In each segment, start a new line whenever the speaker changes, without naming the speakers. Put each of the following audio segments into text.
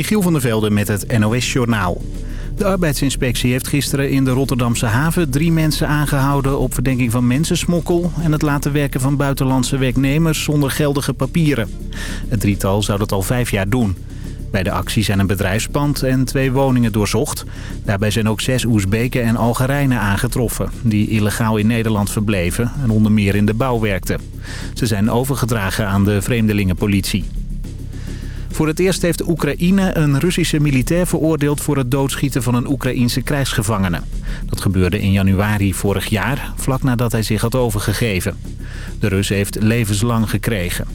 Michiel van der Velde met het NOS-journaal. De arbeidsinspectie heeft gisteren in de Rotterdamse haven drie mensen aangehouden op verdenking van mensensmokkel en het laten werken van buitenlandse werknemers zonder geldige papieren. Het drietal zou dat al vijf jaar doen. Bij de actie zijn een bedrijfspand en twee woningen doorzocht. Daarbij zijn ook zes Oezbeken en Algerijnen aangetroffen... die illegaal in Nederland verbleven en onder meer in de bouw werkten. Ze zijn overgedragen aan de vreemdelingenpolitie. Voor het eerst heeft Oekraïne een Russische militair veroordeeld voor het doodschieten van een Oekraïense krijgsgevangene. Dat gebeurde in januari vorig jaar, vlak nadat hij zich had overgegeven. De Rus heeft levenslang gekregen.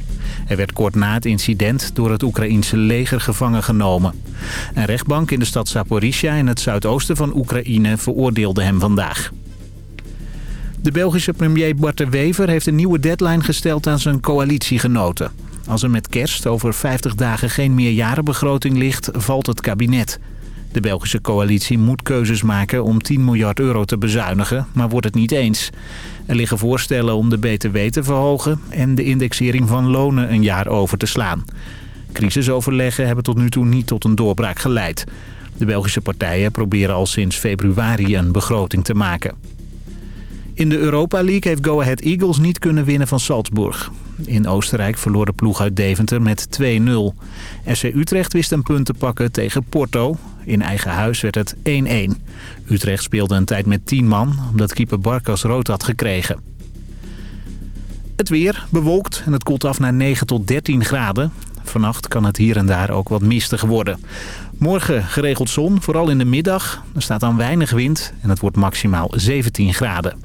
Hij werd kort na het incident door het Oekraïense leger gevangen genomen. Een rechtbank in de stad Zaporizhia in het zuidoosten van Oekraïne veroordeelde hem vandaag. De Belgische premier Bart de Wever heeft een nieuwe deadline gesteld aan zijn coalitiegenoten. Als er met kerst over 50 dagen geen meerjarenbegroting ligt, valt het kabinet. De Belgische coalitie moet keuzes maken om 10 miljard euro te bezuinigen, maar wordt het niet eens. Er liggen voorstellen om de BTW te verhogen en de indexering van lonen een jaar over te slaan. Crisisoverleggen hebben tot nu toe niet tot een doorbraak geleid. De Belgische partijen proberen al sinds februari een begroting te maken. In de Europa League heeft Go Ahead Eagles niet kunnen winnen van Salzburg. In Oostenrijk verloor de ploeg uit Deventer met 2-0. SC Utrecht wist een punt te pakken tegen Porto. In eigen huis werd het 1-1. Utrecht speelde een tijd met 10 man, omdat keeper Barkas rood had gekregen. Het weer bewolkt en het koelt af naar 9 tot 13 graden. Vannacht kan het hier en daar ook wat mistig worden. Morgen geregeld zon, vooral in de middag. Er staat dan weinig wind en het wordt maximaal 17 graden.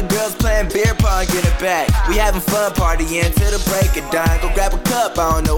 the girls
playing beer pong, get it back. We having fun partying till the break of dawn. Go grab a cup, I don't know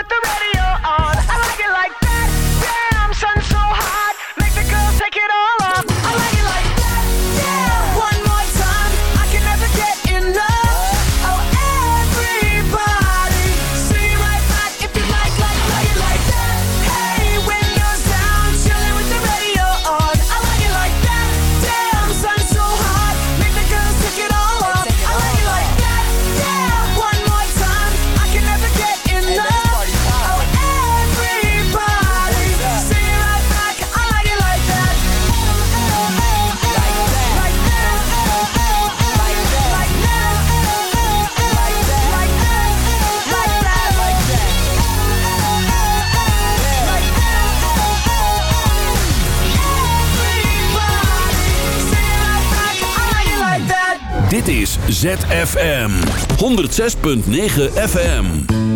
With the radio on. I like it like that.
ZFM 106.9 FM.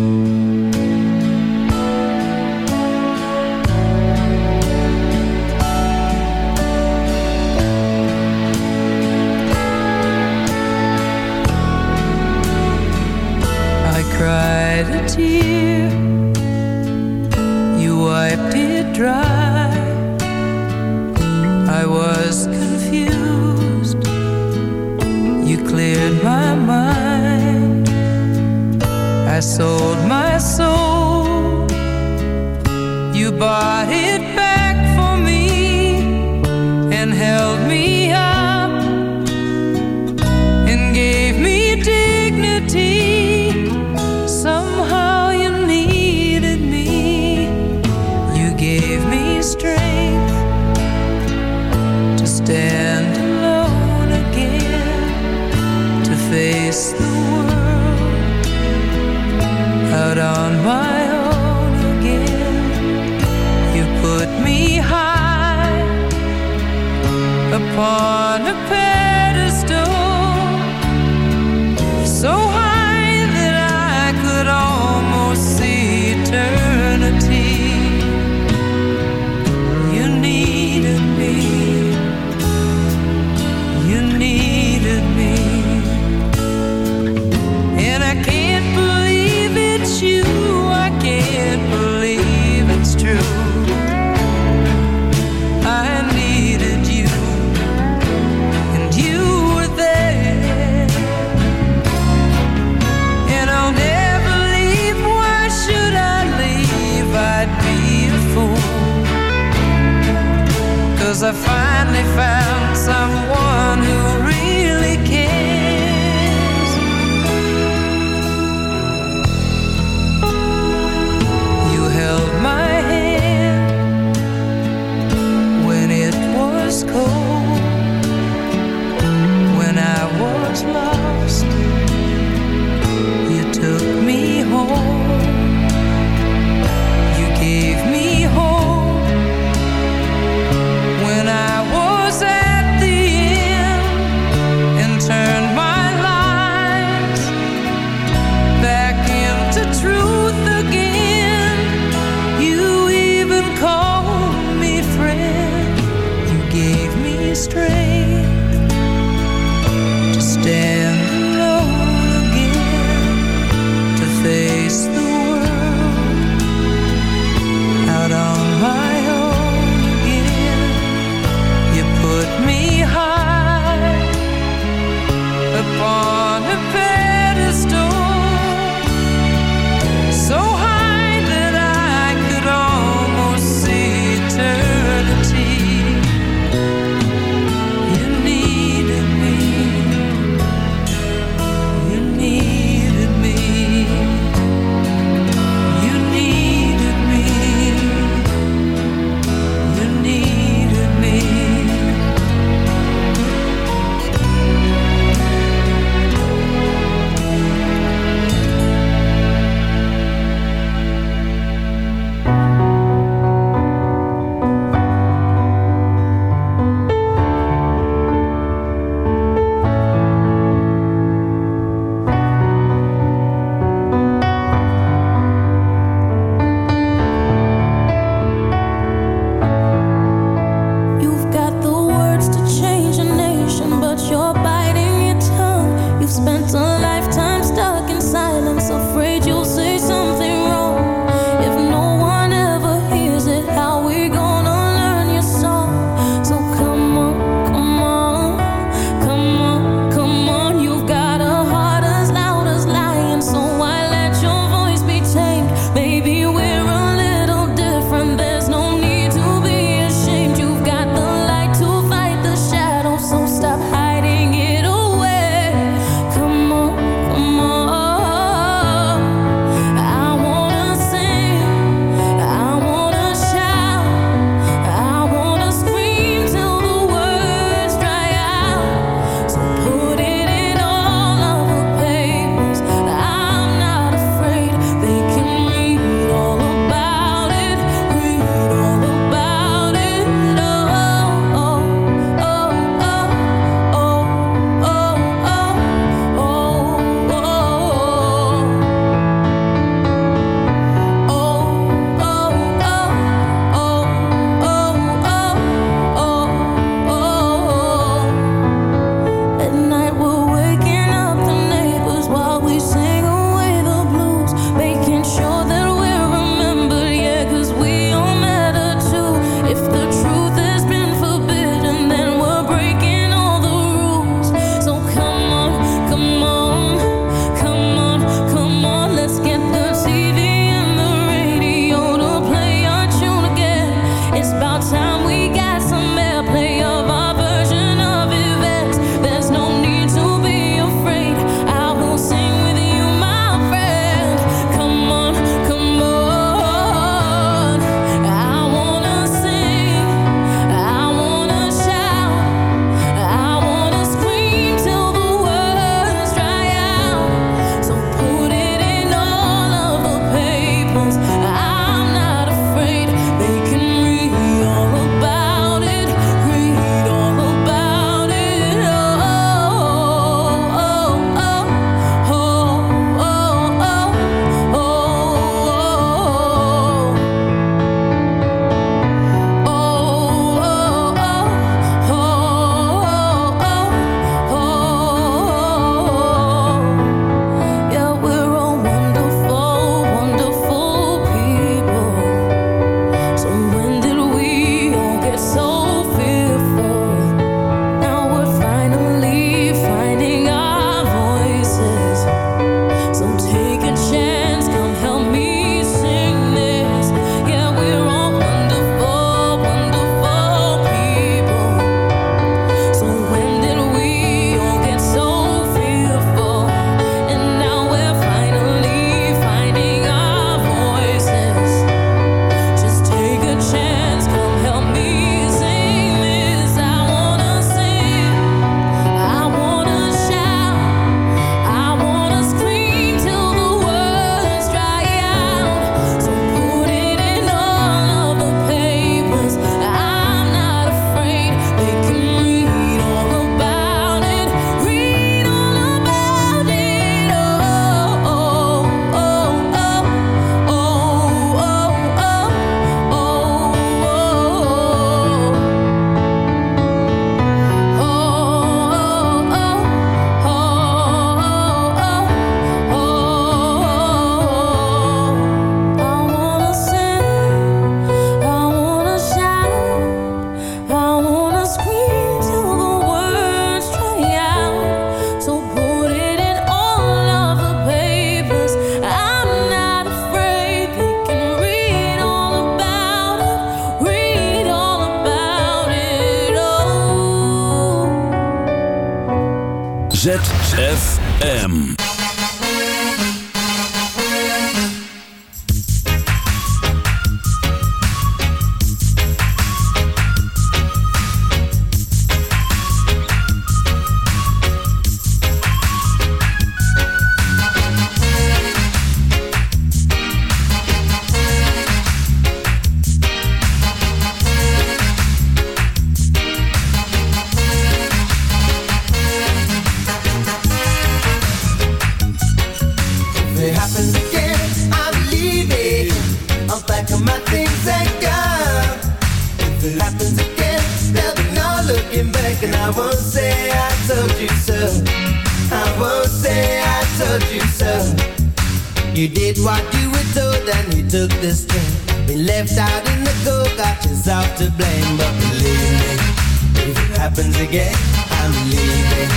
happens again, I'm leaving.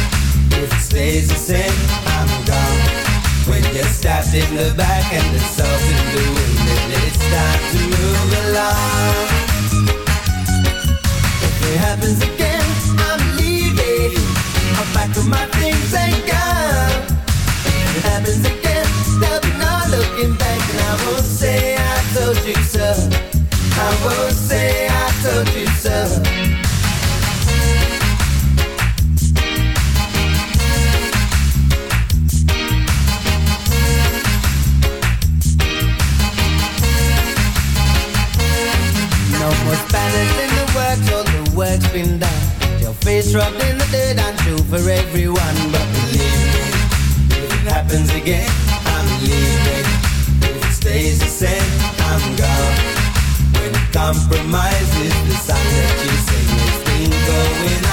If it stays the same, I'm gone. When you're stabbed in the back and the salt in the wind, then it's time to move along. If it happens again, I'm leaving. I'm back to my things and gone. If it happens again, there'll be no looking back, and I won't say I told you so. I won't work's been done. Your face rubbed in the dirt and true for everyone. But believe me, if it happens again, I'm leaving. If it stays the same, I'm gone. When compromise is the sign that you say
there's
been going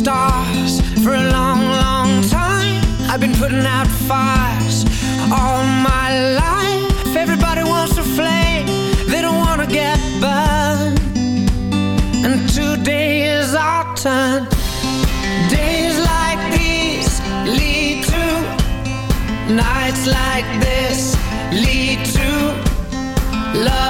stars for a long, long time. I've been putting out fires all my life. Everybody wants a flame, they don't wanna get burned. And today is our turn. Days like these lead to nights like this lead to love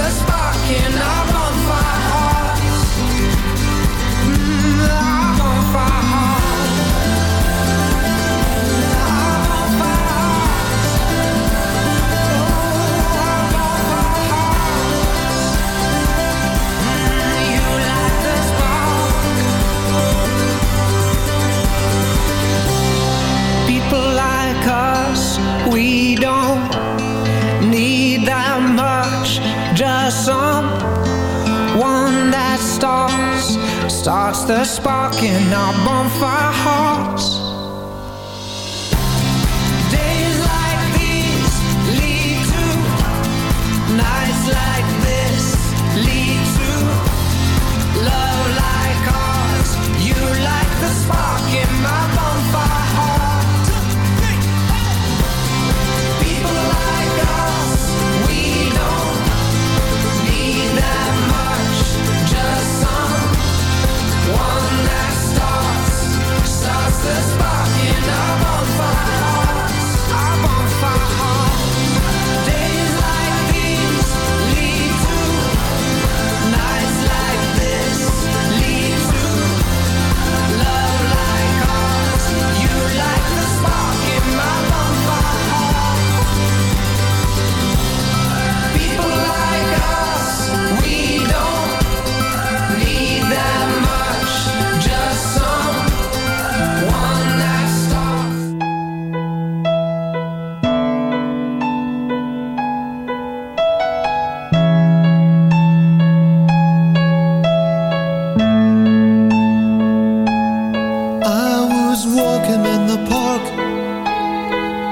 a spark in our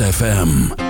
ZFM.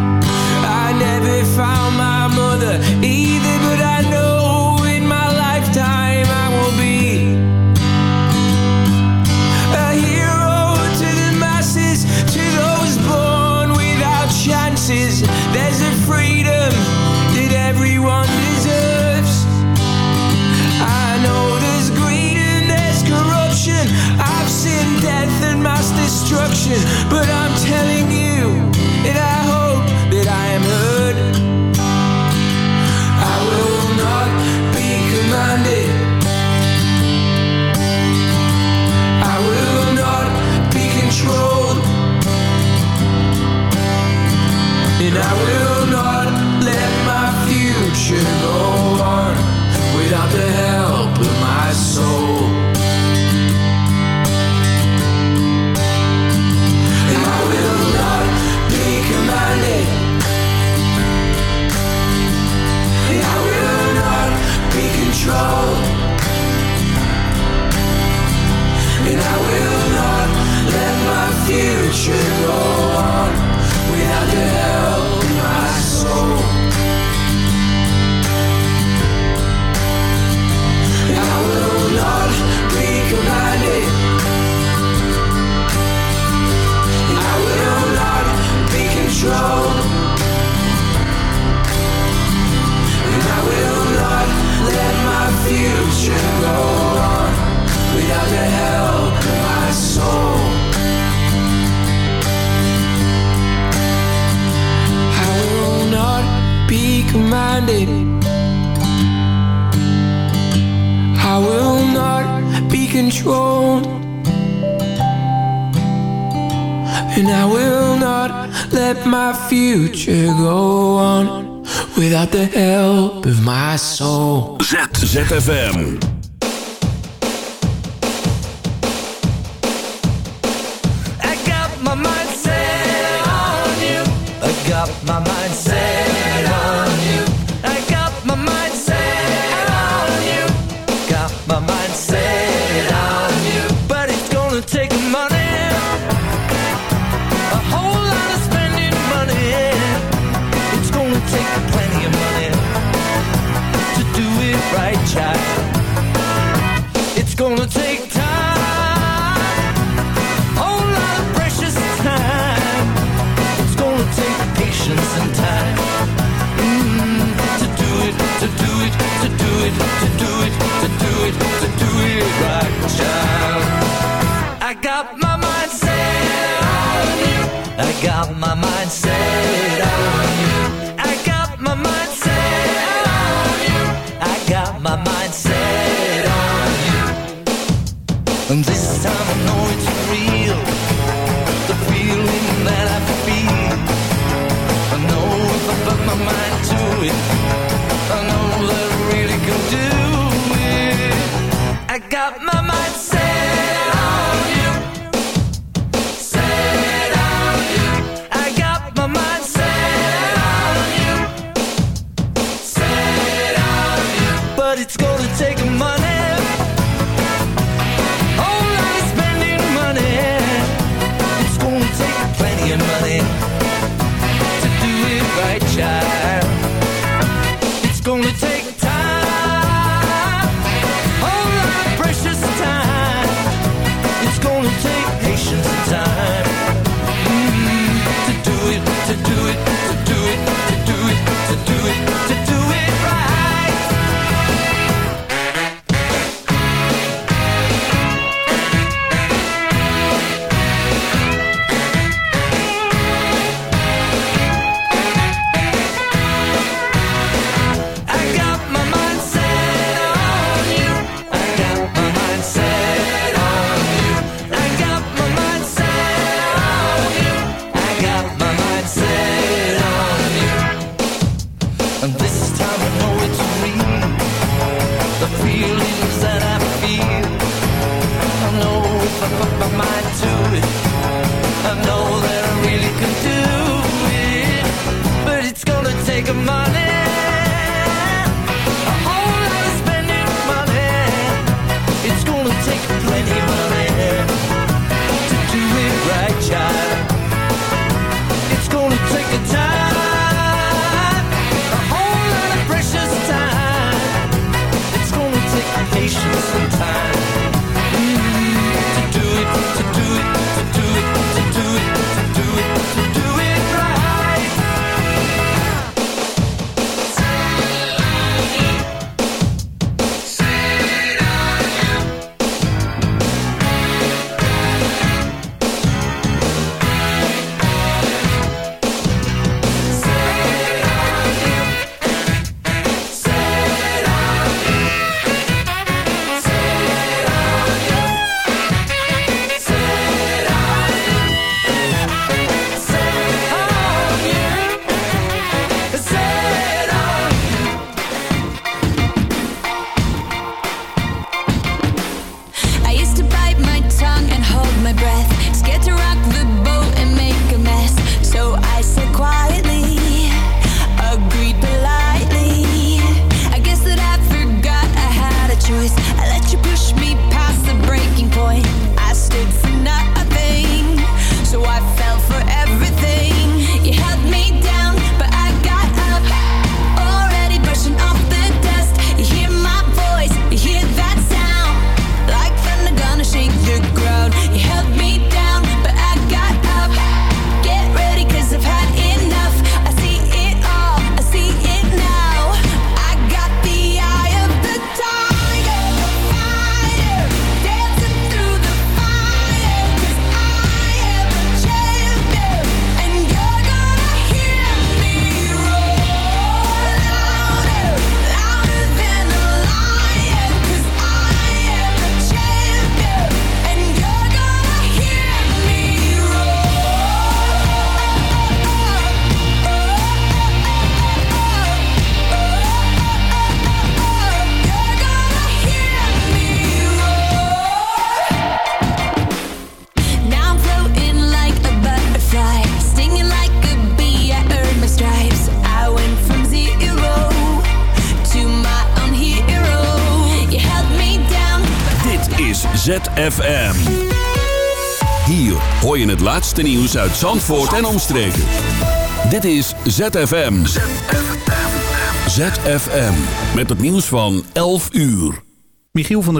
future go on without the help of my soul?
Z ZFM.
I got my mind set on you. I got my mind set
laatste nieuws uit Zandvoort en omstreken. Dit is ZFM. ZFM. Met het nieuws van 11 uur.
Michiel van der